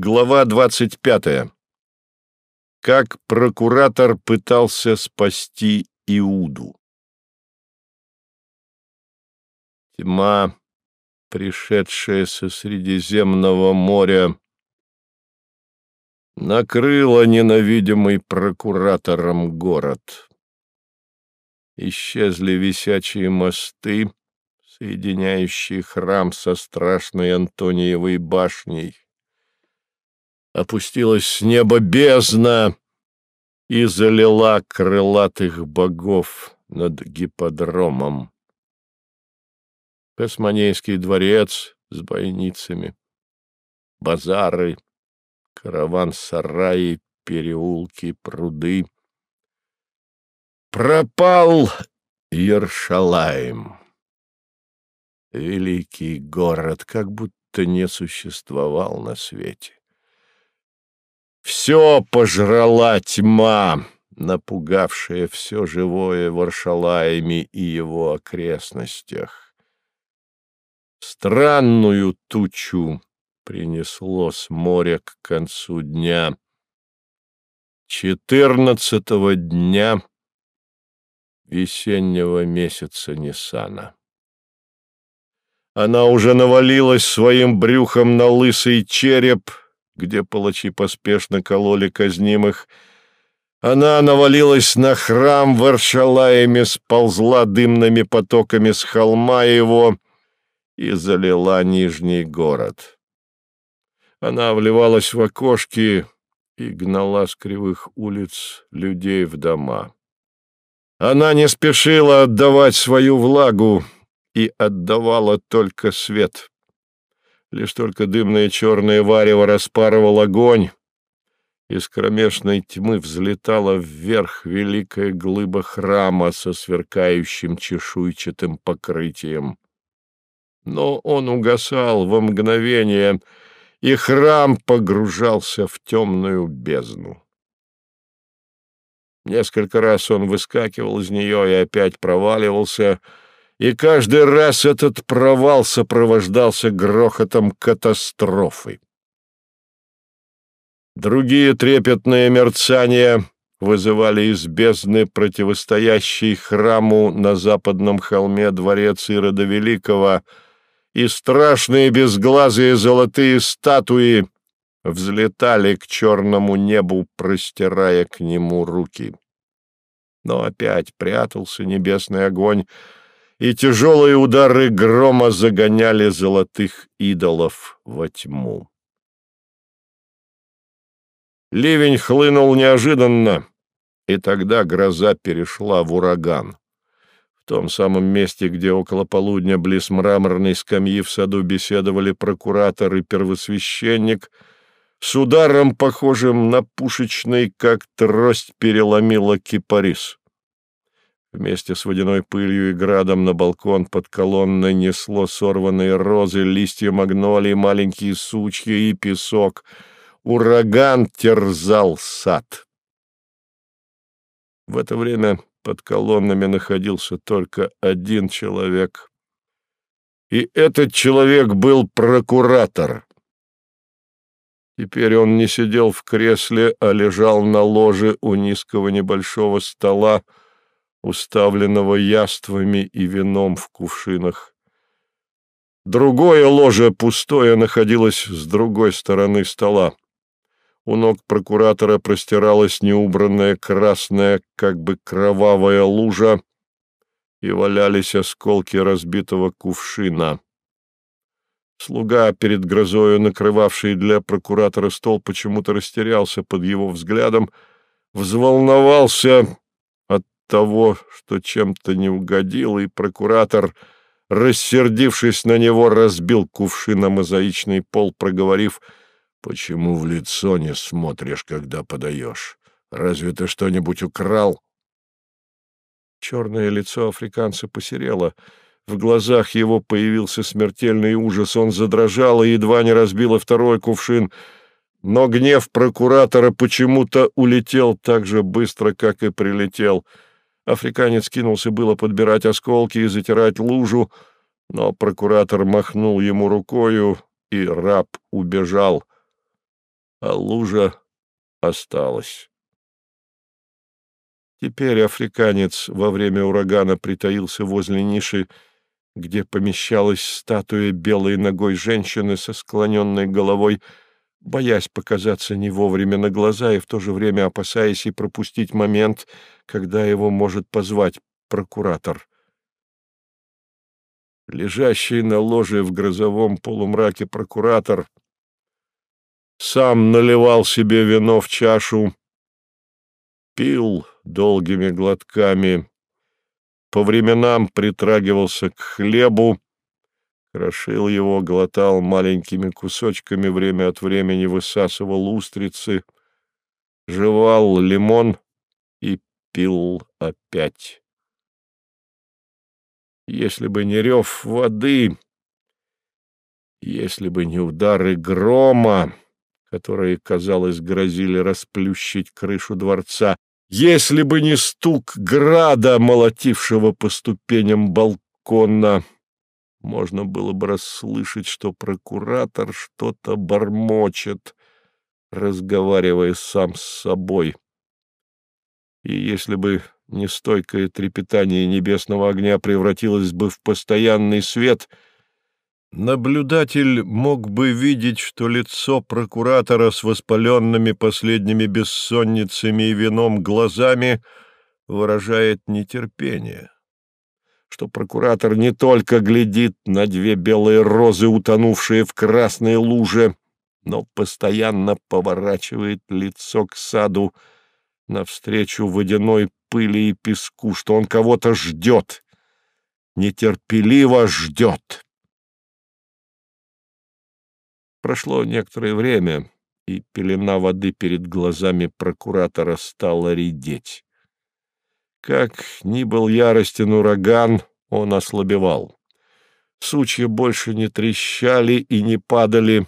Глава 25. Как прокуратор пытался спасти Иуду. Тьма, пришедшая со Средиземного моря, накрыла ненавидимый прокуратором город. Исчезли висячие мосты, соединяющие храм со страшной Антониевой башней опустилась с неба бездна и залила крылатых богов над гиподромом. Космонейский дворец с бойницами, базары, караван-сараи, переулки, пруды. Пропал Ершалаем. Великий город как будто не существовал на свете. Все пожрала тьма, напугавшая все живое в Аршалаеме и его окрестностях. Странную тучу принесло с моря к концу дня. Четырнадцатого дня весеннего месяца Ниссана. Она уже навалилась своим брюхом на лысый череп — где палачи поспешно кололи казнимых. Она навалилась на храм в Аршалаеме, сползла дымными потоками с холма его и залила нижний город. Она вливалась в окошки и гнала с кривых улиц людей в дома. Она не спешила отдавать свою влагу и отдавала только свет. Лишь только дымное черное варево распарывал огонь, из кромешной тьмы взлетала вверх великая глыба храма со сверкающим чешуйчатым покрытием. Но он угасал во мгновение, и храм погружался в темную бездну. Несколько раз он выскакивал из нее и опять проваливался — и каждый раз этот провал сопровождался грохотом катастрофы. Другие трепетные мерцания вызывали из бездны противостоящий храму на западном холме дворец Ирода Великого, и страшные безглазые золотые статуи взлетали к черному небу, простирая к нему руки. Но опять прятался небесный огонь, и тяжелые удары грома загоняли золотых идолов во тьму. Ливень хлынул неожиданно, и тогда гроза перешла в ураган. В том самом месте, где около полудня близ мраморной скамьи в саду беседовали прокуратор и первосвященник, с ударом, похожим на пушечный, как трость переломила кипарис. Вместе с водяной пылью и градом на балкон под колонной несло сорванные розы, листья магнолии, маленькие сучья и песок. Ураган терзал сад. В это время под колоннами находился только один человек. И этот человек был прокуратор. Теперь он не сидел в кресле, а лежал на ложе у низкого небольшого стола, уставленного яствами и вином в кувшинах. Другое ложе, пустое, находилось с другой стороны стола. У ног прокуратора простиралась неубранная красная, как бы кровавая лужа, и валялись осколки разбитого кувшина. Слуга, перед грозою накрывавший для прокуратора стол, почему-то растерялся под его взглядом, взволновался того, что чем-то не угодил, и прокуратор, рассердившись на него, разбил кувшин на мозаичный пол, проговорив, «Почему в лицо не смотришь, когда подаешь? Разве ты что-нибудь украл?» Черное лицо африканца посерело. В глазах его появился смертельный ужас. Он задрожал и едва не разбил второй кувшин. Но гнев прокуратора почему-то улетел так же быстро, как и прилетел — Африканец кинулся было подбирать осколки и затирать лужу, но прокуратор махнул ему рукою, и раб убежал. а лужа осталась. Теперь африканец во время урагана притаился возле ниши, где помещалась статуя белой ногой женщины со склоненной головой, боясь показаться не вовремя на глаза и в то же время опасаясь и пропустить момент, когда его может позвать прокуратор. Лежащий на ложе в грозовом полумраке прокуратор сам наливал себе вино в чашу, пил долгими глотками, по временам притрагивался к хлебу, крошил его, глотал маленькими кусочками, время от времени высасывал устрицы, жевал лимон и пил опять. Если бы не рев воды, если бы не удары грома, которые, казалось, грозили расплющить крышу дворца, если бы не стук града, молотившего по ступеням балкона, можно было бы расслышать, что прокуратор что-то бормочет, разговаривая сам с собой. И если бы нестойкое трепетание небесного огня превратилось бы в постоянный свет — Наблюдатель мог бы видеть, что лицо прокуратора с воспаленными последними бессонницами и вином глазами выражает нетерпение, что прокуратор не только глядит на две белые розы, утонувшие в красной луже, но постоянно поворачивает лицо к саду навстречу водяной пыли и песку, что он кого-то ждет, нетерпеливо ждет. Прошло некоторое время, и пелена воды перед глазами прокуратора стала редеть. Как ни был яростен ураган, он ослабевал. Сучья больше не трещали и не падали,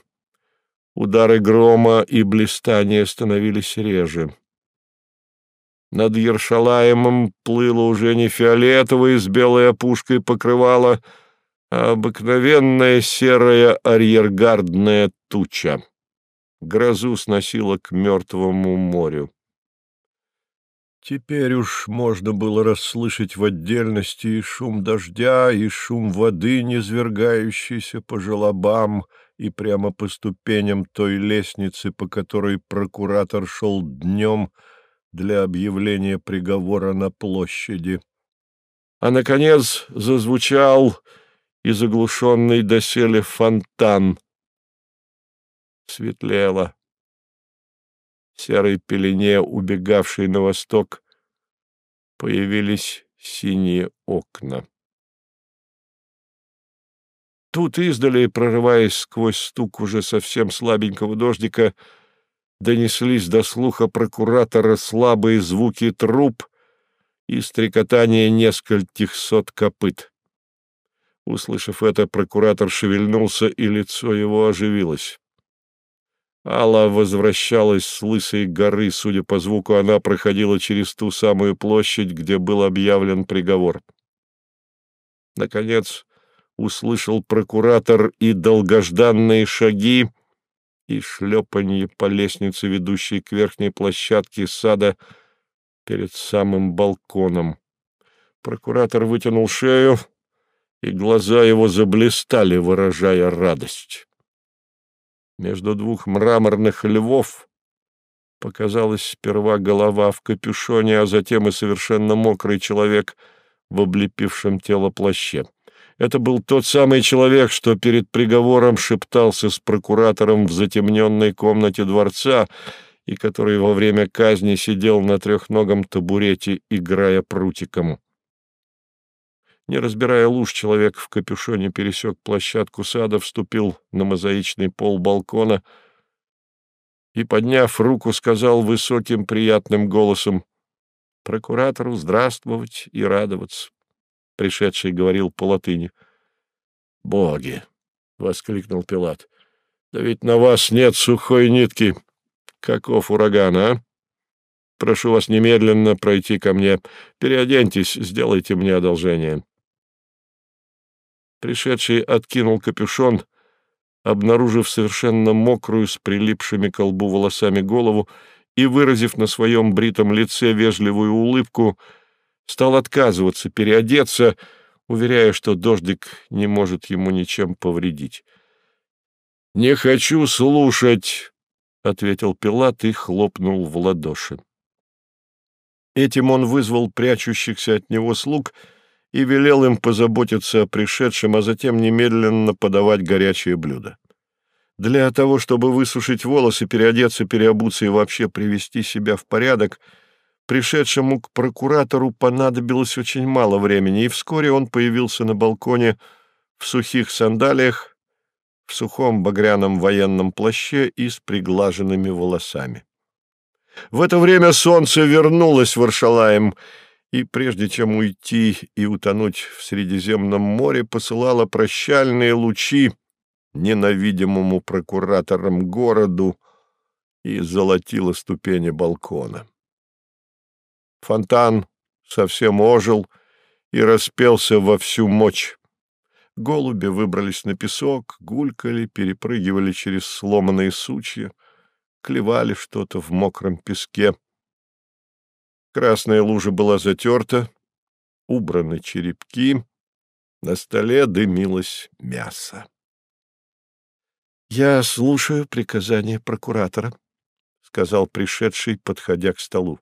удары грома и блистания становились реже. Над Ершалаемом плыло уже не фиолетовое с белой опушкой покрывало, а обыкновенная серая арьергардная туча. Грозу сносила к мертвому морю. Теперь уж можно было расслышать в отдельности и шум дождя, и шум воды, низвергающейся по желобам и прямо по ступеням той лестницы, по которой прокуратор шел днем для объявления приговора на площади. А, наконец, зазвучал и заглушенный доселе фонтан. Светлело. Серой пелене, убегавшей на восток, появились синие окна. Тут издали, прорываясь сквозь стук уже совсем слабенького дождика, донеслись до слуха прокуратора слабые звуки труп и стрекотание нескольких сот копыт. Услышав это, прокуратор шевельнулся, и лицо его оживилось. Алла возвращалась с Лысой горы, судя по звуку, она проходила через ту самую площадь, где был объявлен приговор. Наконец услышал прокуратор и долгожданные шаги, и шлепанье по лестнице, ведущей к верхней площадке сада перед самым балконом. Прокуратор вытянул шею, и глаза его заблистали, выражая радость. Между двух мраморных львов показалась сперва голова в капюшоне, а затем и совершенно мокрый человек в облепившем тело плаще. Это был тот самый человек, что перед приговором шептался с прокуратором в затемненной комнате дворца и который во время казни сидел на трехногом табурете, играя прутиком. Не разбирая луж, человек в капюшоне пересек площадку сада, вступил на мозаичный пол балкона и, подняв руку, сказал высоким приятным голосом «Прокуратору здравствовать и радоваться». Пришедший говорил по латыни. «Боги!» — воскликнул Пилат. «Да ведь на вас нет сухой нитки. Каков ураган, а? Прошу вас немедленно пройти ко мне. Переоденьтесь, сделайте мне одолжение». Пришедший откинул капюшон, обнаружив совершенно мокрую с прилипшими к колбу волосами голову и выразив на своем бритом лице вежливую улыбку, стал отказываться переодеться, уверяя, что дождик не может ему ничем повредить. «Не хочу слушать», — ответил Пилат и хлопнул в ладоши. Этим он вызвал прячущихся от него слуг и велел им позаботиться о пришедшем, а затем немедленно подавать горячее блюдо. Для того, чтобы высушить волосы, переодеться, переобуться и вообще привести себя в порядок, пришедшему к прокуратору понадобилось очень мало времени, и вскоре он появился на балконе в сухих сандалиях, в сухом багряном военном плаще и с приглаженными волосами. В это время солнце вернулось в Аршалаем, и прежде чем уйти и утонуть в Средиземном море, посылало прощальные лучи ненавидимому прокуратором городу и золотило ступени балкона. Фонтан совсем ожил и распелся во всю мощь. Голуби выбрались на песок, гулькали, перепрыгивали через сломанные сучья, клевали что-то в мокром песке. Красная лужа была затерта, убраны черепки, на столе дымилось мясо. «Я слушаю приказание прокуратора», — сказал пришедший, подходя к столу.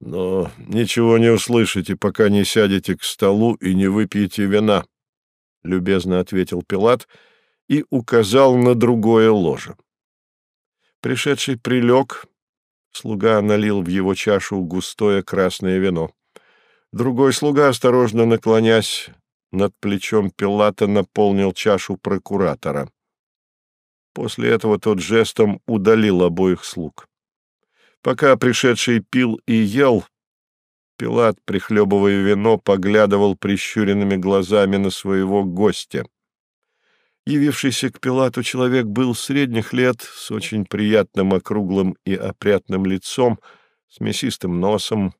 «Но ничего не услышите, пока не сядете к столу и не выпьете вина», — любезно ответил Пилат и указал на другое ложе. Пришедший прилег, слуга налил в его чашу густое красное вино. Другой слуга, осторожно наклонясь над плечом Пилата, наполнил чашу прокуратора. После этого тот жестом удалил обоих слуг. Пока пришедший пил и ел, Пилат, прихлебывая вино, поглядывал прищуренными глазами на своего гостя. Явившийся к Пилату человек был средних лет, с очень приятным округлым и опрятным лицом, с мясистым носом.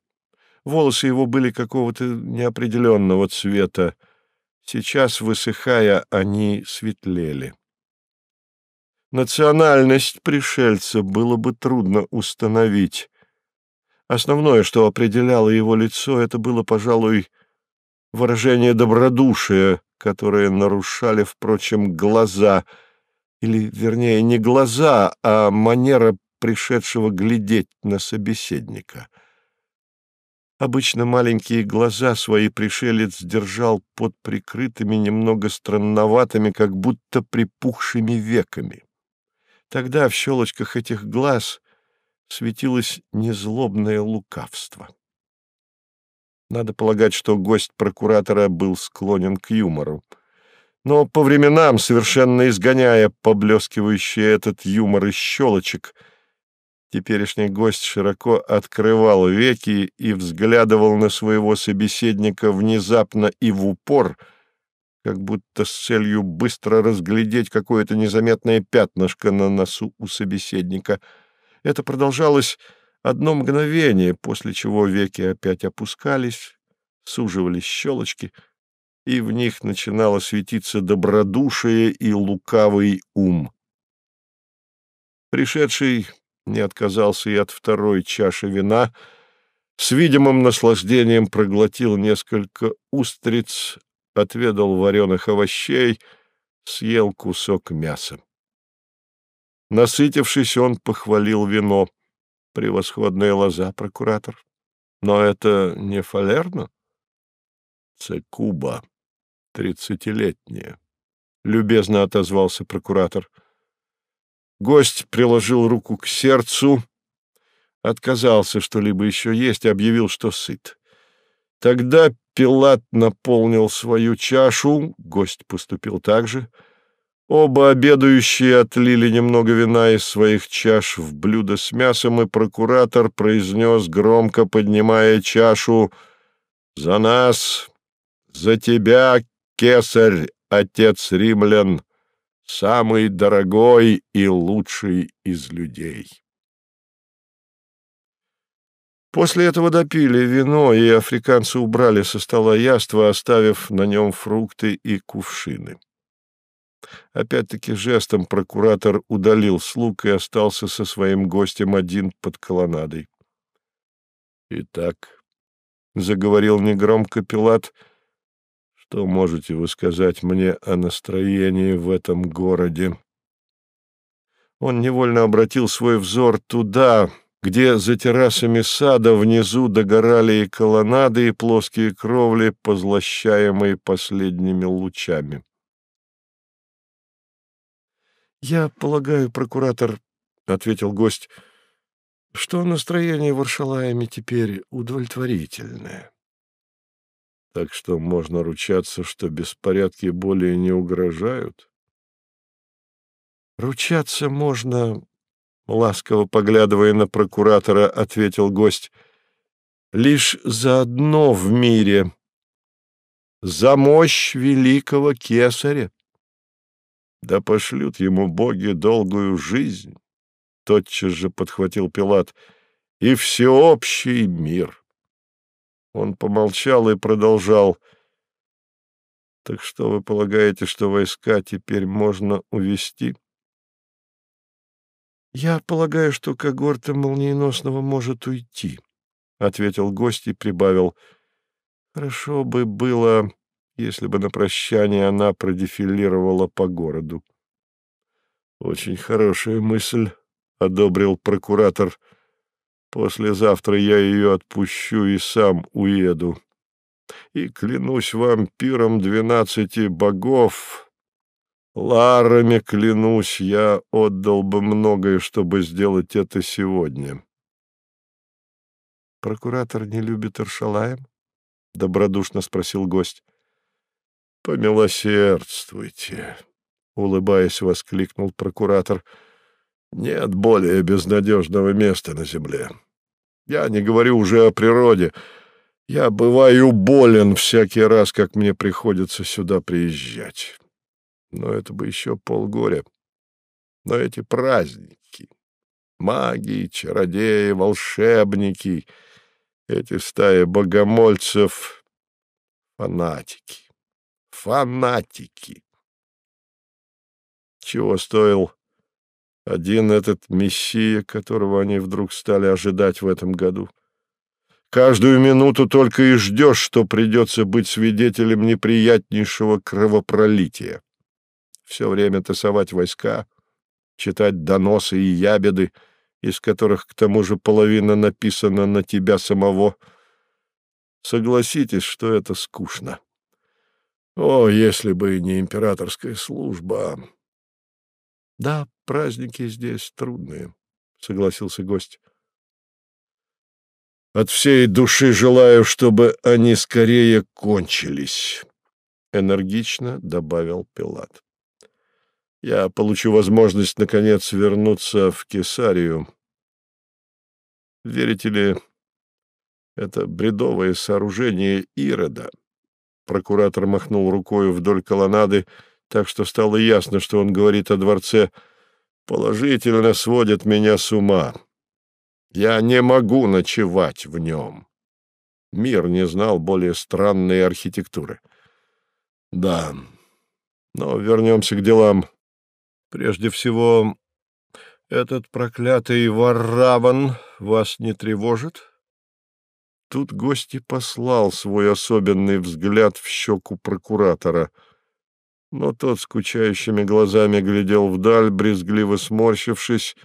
Волосы его были какого-то неопределенного цвета. Сейчас, высыхая, они светлели. Национальность пришельца было бы трудно установить. Основное, что определяло его лицо, это было, пожалуй, выражение добродушия, которое нарушали, впрочем, глаза, или, вернее, не глаза, а манера пришедшего глядеть на собеседника. Обычно маленькие глаза свои пришелец держал под прикрытыми, немного странноватыми, как будто припухшими веками. Тогда в щелочках этих глаз светилось незлобное лукавство. Надо полагать, что гость прокуратора был склонен к юмору. Но по временам, совершенно изгоняя поблескивающий этот юмор из щелочек, теперешний гость широко открывал веки и взглядывал на своего собеседника внезапно и в упор — как будто с целью быстро разглядеть какое-то незаметное пятнышко на носу у собеседника. Это продолжалось одно мгновение, после чего веки опять опускались, суживались щелочки, и в них начинало светиться добродушие и лукавый ум. Пришедший не отказался и от второй чаши вина, с видимым наслаждением проглотил несколько устриц, отведал вареных овощей, съел кусок мяса. Насытившись, он похвалил вино. Превосходная лоза, прокуратор. Но это не фалерно? Цекуба, тридцатилетняя. Любезно отозвался прокуратор. Гость приложил руку к сердцу, отказался что-либо еще есть, объявил, что сыт. Тогда Пилат наполнил свою чашу, гость поступил так же. Оба обедающие отлили немного вина из своих чаш в блюдо с мясом, и прокуратор произнес, громко поднимая чашу, «За нас, за тебя, кесарь, отец римлян, самый дорогой и лучший из людей». После этого допили вино, и африканцы убрали со стола яство, оставив на нем фрукты и кувшины. Опять-таки жестом прокуратор удалил слуг и остался со своим гостем один под колоннадой. «Итак», — заговорил негромко Пилат, — «что можете вы сказать мне о настроении в этом городе?» Он невольно обратил свой взор туда, где за террасами сада внизу догорали и колоннады, и плоские кровли, позлощаемые последними лучами. «Я полагаю, прокуратор, — ответил гость, — что настроение в Аршалаяме теперь удовлетворительное. Так что можно ручаться, что беспорядки более не угрожают? Ручаться можно, — ласково поглядывая на прокуратора, ответил гость, — лишь за одно в мире — за мощь великого кесаря. Да пошлют ему боги долгую жизнь, — тотчас же подхватил Пилат, — и всеобщий мир. Он помолчал и продолжал. — Так что вы полагаете, что войска теперь можно увести? — Я полагаю, что когорта молниеносного может уйти, — ответил гость и прибавил. — Хорошо бы было если бы на прощание она продефилировала по городу. «Очень хорошая мысль», — одобрил прокуратор. «Послезавтра я ее отпущу и сам уеду. И клянусь вам пиром двенадцати богов, ларами клянусь, я отдал бы многое, чтобы сделать это сегодня». «Прокуратор не любит Аршалаем?» — добродушно спросил гость. «Помилосердствуйте!» — улыбаясь, воскликнул прокуратор. «Нет более безнадежного места на земле. Я не говорю уже о природе. Я бываю болен всякий раз, как мне приходится сюда приезжать. Но это бы еще полгоря. Но эти праздники, маги, чародеи, волшебники, эти стаи богомольцев — фанатики фанатики. Чего стоил один этот мессия, которого они вдруг стали ожидать в этом году? Каждую минуту только и ждешь, что придется быть свидетелем неприятнейшего кровопролития. Все время тасовать войска, читать доносы и ябеды, из которых, к тому же, половина написана на тебя самого. Согласитесь, что это скучно. О, если бы не императорская служба! — Да, праздники здесь трудные, — согласился гость. — От всей души желаю, чтобы они скорее кончились, — энергично добавил Пилат. — Я получу возможность, наконец, вернуться в Кесарию. Верите ли, это бредовое сооружение Ирода — Прокуратор махнул рукой вдоль колоннады, так что стало ясно, что он говорит о дворце, положительно сводит меня с ума. Я не могу ночевать в нем. Мир не знал более странной архитектуры. Да, но вернемся к делам. Прежде всего, этот проклятый Варраван вас не тревожит? Тут гость и послал свой особенный взгляд в щеку прокуратора. Но тот скучающими глазами глядел вдаль, брезгливо сморщившись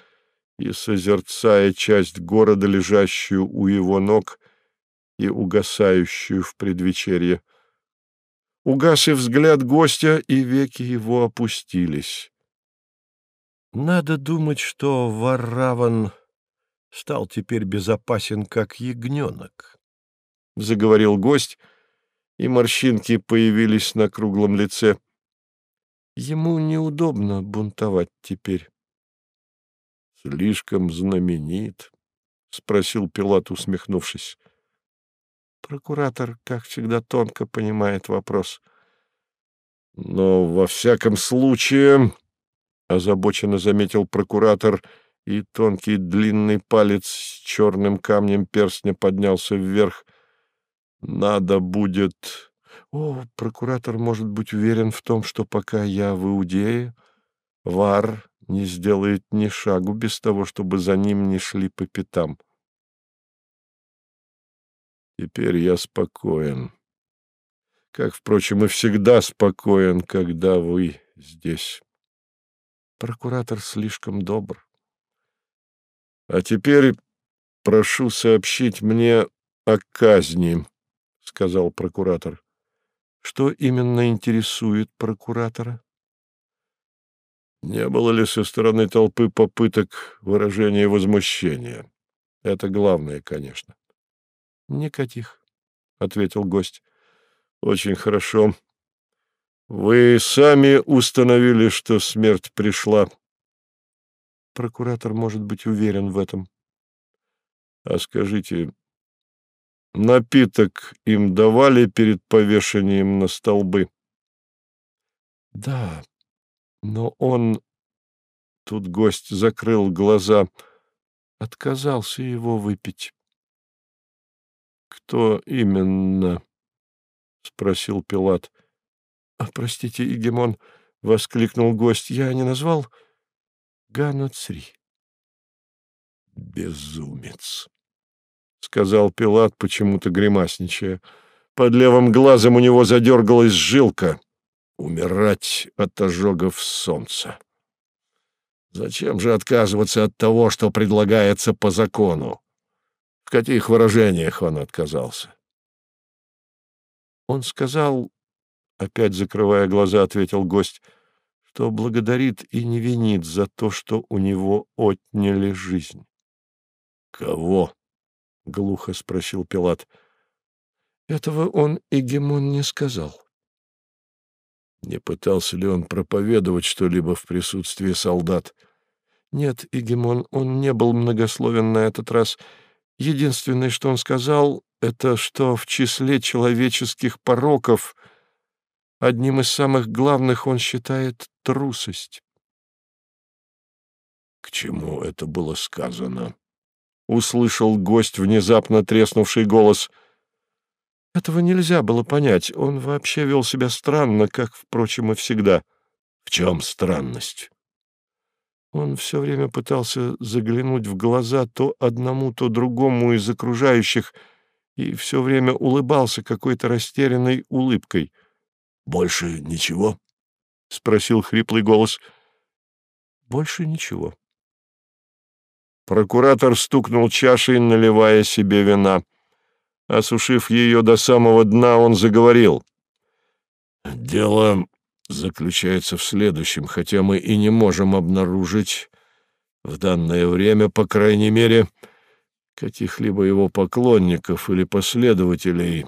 и созерцая часть города, лежащую у его ног и угасающую в предвечерье. Угас и взгляд гостя, и веки его опустились. Надо думать, что Варраван стал теперь безопасен, как ягненок. — заговорил гость, и морщинки появились на круглом лице. Ему неудобно бунтовать теперь. — Слишком знаменит, — спросил Пилат, усмехнувшись. Прокуратор, как всегда, тонко понимает вопрос. — Но во всяком случае, — озабоченно заметил прокуратор, и тонкий длинный палец с черным камнем перстня поднялся вверх, надо будет... О, прокуратор может быть уверен в том, что пока я в Иудее, Вар не сделает ни шагу без того, чтобы за ним не шли по пятам. Теперь я спокоен. Как, впрочем, и всегда спокоен, когда вы здесь. Прокуратор слишком добр. А теперь прошу сообщить мне о казни, — сказал прокуратор. Что именно интересует прокуратора? Не было ли со стороны толпы попыток выражения возмущения? Это главное, конечно. — Никаких, — ответил гость. — Очень хорошо. Вы сами установили, что смерть пришла. Прокуратор может быть уверен в этом. А скажите, напиток им давали перед повешением на столбы? Да, но он... Тут гость закрыл глаза, отказался его выпить. «Кто именно?» — спросил Пилат. «А, «Простите, Игемон», — воскликнул гость, — «я не назвал Ганоцри». «Безумец», — сказал Пилат, почему-то гримасничая. Под левым глазом у него задергалась жилка. Умирать от ожогов солнца. Зачем же отказываться от того, что предлагается по закону? В каких выражениях он отказался? Он сказал, опять закрывая глаза, ответил гость, что благодарит и не винит за то, что у него отняли жизнь. Кого? Глухо спросил Пилат. Этого он Игемон не сказал. Не пытался ли он проповедовать что-либо в присутствии солдат? Нет, Игемон, он не был многословен на этот раз. Единственное, что он сказал, это что в числе человеческих пороков одним из самых главных он считает трусость. К чему это было сказано? Услышал гость внезапно треснувший голос — этого нельзя было понять. Он вообще вел себя странно, как, впрочем, и всегда. В чем странность? Он все время пытался заглянуть в глаза то одному, то другому из окружающих и все время улыбался какой-то растерянной улыбкой. — Больше ничего? — спросил хриплый голос. — Больше ничего. Прокуратор стукнул чашей, наливая себе вина. Осушив ее до самого дна, он заговорил. «Дело заключается в следующем, хотя мы и не можем обнаружить в данное время, по крайней мере, каких-либо его поклонников или последователей.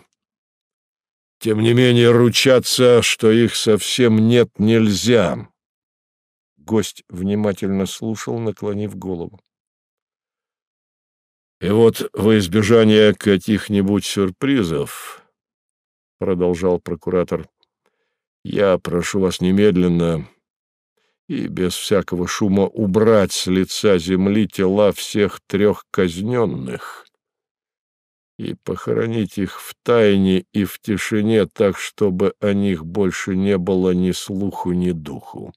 Тем не менее, ручаться, что их совсем нет, нельзя». Гость внимательно слушал, наклонив голову. И вот во избежание каких-нибудь сюрпризов, — продолжал прокуратор, — я прошу вас немедленно и без всякого шума убрать с лица земли тела всех трех казненных и похоронить их в тайне и в тишине так, чтобы о них больше не было ни слуху, ни духу.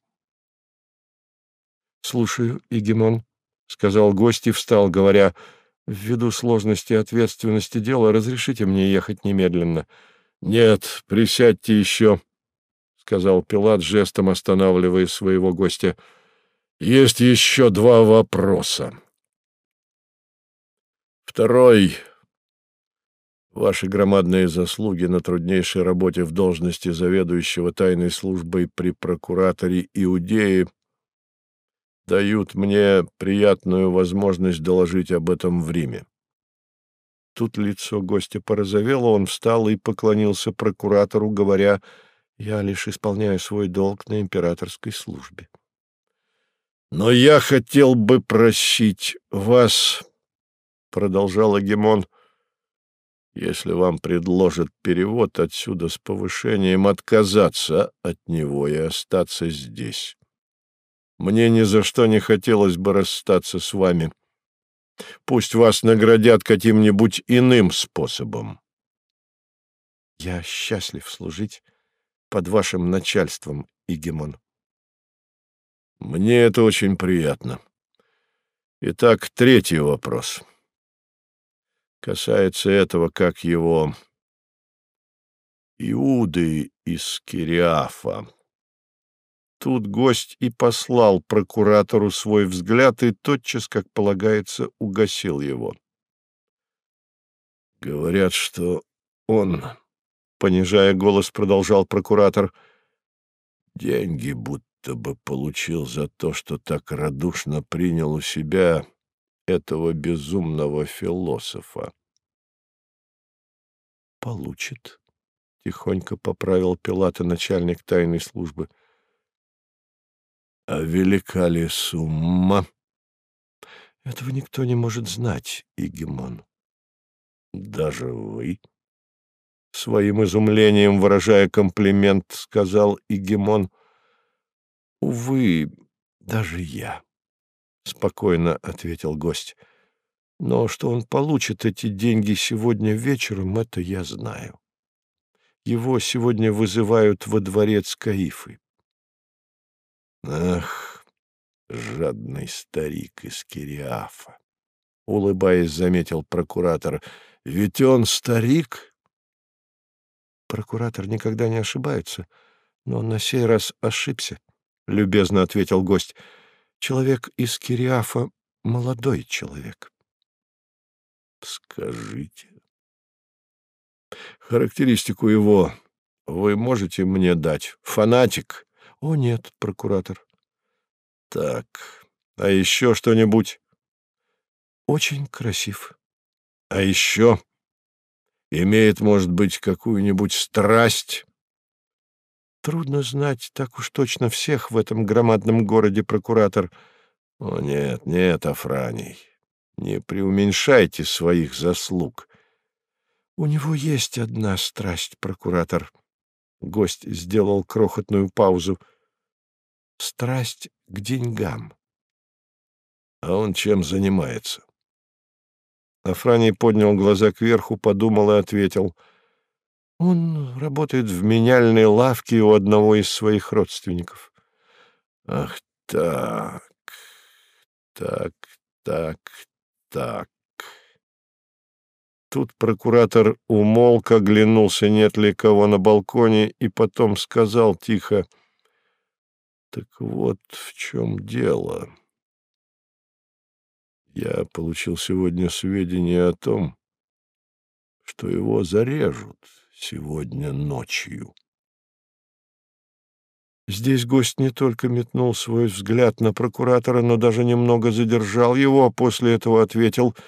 — Слушаю, Игемон, — сказал гость и встал, говоря, — Ввиду сложности и ответственности дела, разрешите мне ехать немедленно. — Нет, присядьте еще, — сказал Пилат, жестом останавливая своего гостя. — Есть еще два вопроса. Второй. Ваши громадные заслуги на труднейшей работе в должности заведующего тайной службой при прокураторе Иудеи — дают мне приятную возможность доложить об этом в Риме. Тут лицо гостя порозовело, он встал и поклонился прокуратору, говоря, «Я лишь исполняю свой долг на императорской службе». «Но я хотел бы просить вас, — продолжал Агемон, — если вам предложат перевод отсюда с повышением, отказаться от него и остаться здесь. Мне ни за что не хотелось бы расстаться с вами. Пусть вас наградят каким-нибудь иным способом. Я счастлив служить под вашим начальством, Игемон. Мне это очень приятно. Итак, третий вопрос. Касается этого, как его Иуды из Кириафа. Тут гость и послал прокуратору свой взгляд и тотчас, как полагается, угасил его. Говорят, что он, понижая голос, продолжал прокуратор, деньги будто бы получил за то, что так радушно принял у себя этого безумного философа. Получит, тихонько поправил Пилата начальник тайной службы. А велика ли сумма? Этого никто не может знать, Игемон. Даже вы? Своим изумлением, выражая комплимент, сказал Игемон. Увы, даже я, спокойно ответил гость. Но что он получит эти деньги сегодня вечером, это я знаю. Его сегодня вызывают во дворец Каифы. Ах, жадный старик из Кириафа! Улыбаясь, заметил прокуратор. Ведь он старик. Прокуратор никогда не ошибается, но на сей раз ошибся, — любезно ответил гость. Человек из Кириафа — молодой человек. Скажите. Характеристику его вы можете мне дать? Фанатик? О, нет, прокуратор. Так, а еще что-нибудь? Очень красив. А еще имеет, может быть, какую-нибудь страсть? Трудно знать так уж точно всех в этом громадном городе, прокуратор. О, нет, нет, Афраний, не преуменьшайте своих заслуг. У него есть одна страсть, прокуратор. Гость сделал крохотную паузу. Страсть к деньгам. А он чем занимается? Афраний поднял глаза кверху, подумал и ответил. Он работает в меняльной лавке у одного из своих родственников. Ах так, так, так, так. Тут прокуратор умолк, оглянулся, нет ли кого на балконе, и потом сказал тихо, «Так вот в чем дело. Я получил сегодня сведения о том, что его зарежут сегодня ночью». Здесь гость не только метнул свой взгляд на прокуратора, но даже немного задержал его, а после этого ответил —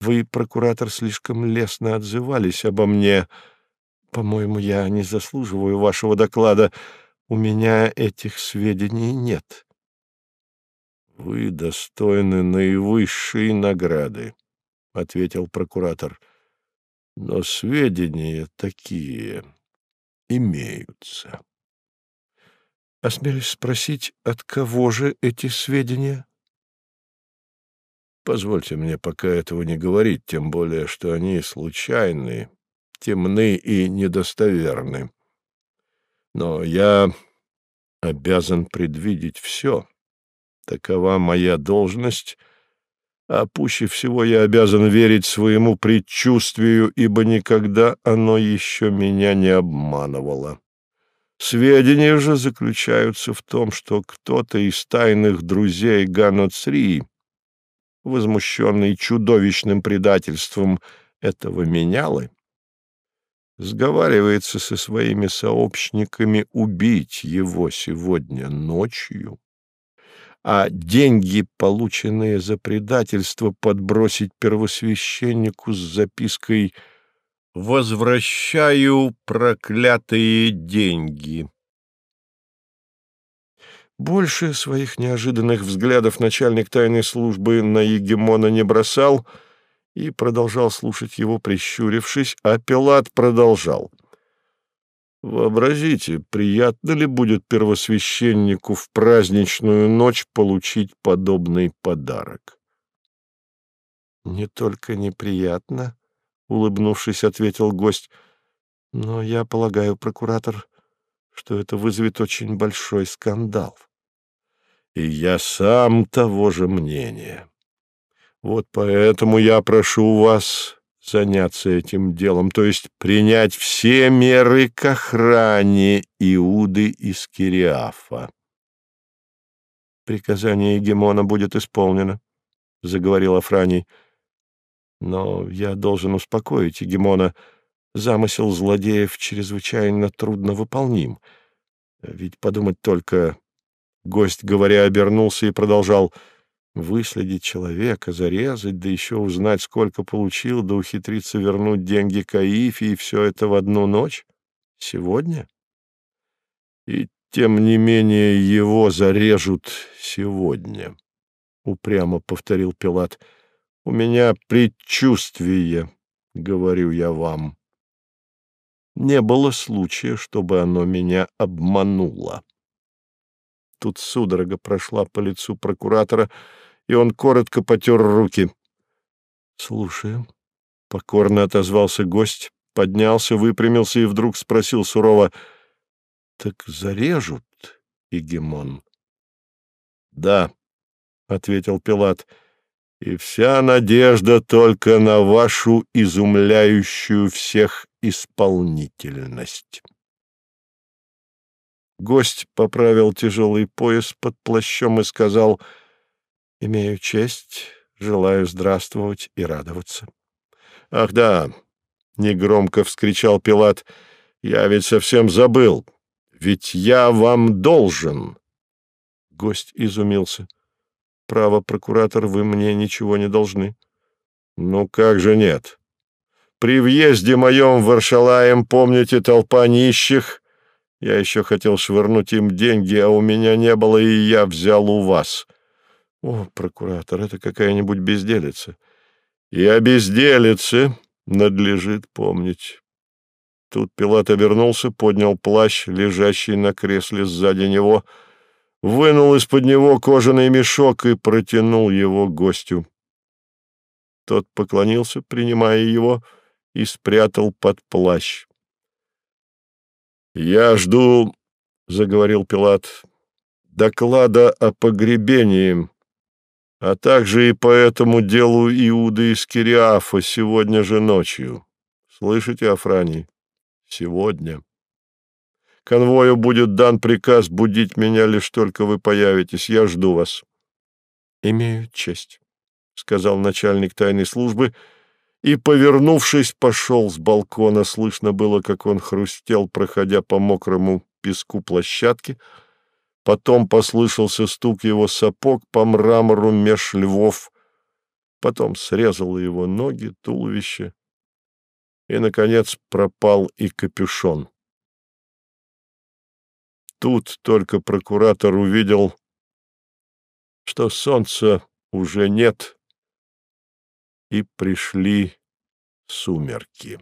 вы, прокуратор, слишком лестно отзывались обо мне. По-моему, я не заслуживаю вашего доклада. У меня этих сведений нет. Вы достойны наивысшей награды, — ответил прокуратор. Но сведения такие имеются. Осмелюсь спросить, от кого же эти сведения? Позвольте мне пока этого не говорить, тем более, что они случайны, темны и недостоверны. Но я обязан предвидеть все. Такова моя должность, а пуще всего я обязан верить своему предчувствию, ибо никогда оно еще меня не обманывало. Сведения же заключаются в том, что кто-то из тайных друзей Ганоцрии возмущенный чудовищным предательством этого менялы, сговаривается со своими сообщниками убить его сегодня ночью, а деньги, полученные за предательство, подбросить первосвященнику с запиской «Возвращаю проклятые деньги». Больше своих неожиданных взглядов начальник тайной службы на Егемона не бросал и продолжал слушать его, прищурившись, а Пилат продолжал. Вообразите, приятно ли будет первосвященнику в праздничную ночь получить подобный подарок? — Не только неприятно, — улыбнувшись, ответил гость, Но я полагаю, прокуратор, что это вызовет очень большой скандал. И я сам того же мнения. Вот поэтому я прошу вас заняться этим делом, то есть принять все меры к охране Иуды из Кириафа. «Приказание Егемона будет исполнено», — заговорил Афраний. «Но я должен успокоить Егемона. Замысел злодеев чрезвычайно трудно выполним. Ведь подумать только...» Гость, говоря, обернулся и продолжал — Выследить человека, зарезать, да еще узнать, сколько получил, да ухитриться вернуть деньги Каифе, и все это в одну ночь? Сегодня? И тем не менее его зарежут сегодня, — упрямо повторил Пилат. У меня предчувствие, — говорю я вам. Не было случая, чтобы оно меня обмануло. Тут судорога прошла по лицу прокуратора, и он коротко потер руки. — Слушаю. Покорно отозвался гость, поднялся, выпрямился и вдруг спросил сурово. — Так зарежут, Игемон? — Да, — ответил Пилат, — и вся надежда только на вашу изумляющую всех исполнительность. Гость поправил тяжелый пояс под плащом и сказал, «Имею честь, желаю здравствовать и радоваться». «Ах да!» — негромко вскричал Пилат. «Я ведь совсем забыл. Ведь я вам должен!» Гость изумился. «Право, прокуратор, вы мне ничего не должны». «Ну как же нет? При въезде моем в Аршалаем, помните, толпа нищих...» Я еще хотел швырнуть им деньги, а у меня не было, и я взял у вас. О, прокуратор, это какая-нибудь безделица. И о безделице надлежит помнить. Тут Пилат обернулся, поднял плащ, лежащий на кресле сзади него, вынул из-под него кожаный мешок и протянул его гостю. Тот поклонился, принимая его, и спрятал под плащ. «Я жду, — заговорил Пилат, — доклада о погребении, а также и по этому делу Иуды из Кириафа сегодня же ночью. Слышите, Афраний? Сегодня. Конвою будет дан приказ будить меня, лишь только вы появитесь. Я жду вас». «Имею честь», — сказал начальник тайной службы, — и, повернувшись, пошел с балкона. Слышно было, как он хрустел, проходя по мокрому песку площадки. Потом послышался стук его сапог по мрамору меж львов. Потом срезал его ноги, туловище. И, наконец, пропал и капюшон. Тут только прокуратор увидел, что солнца уже нет, и пришли сумерки.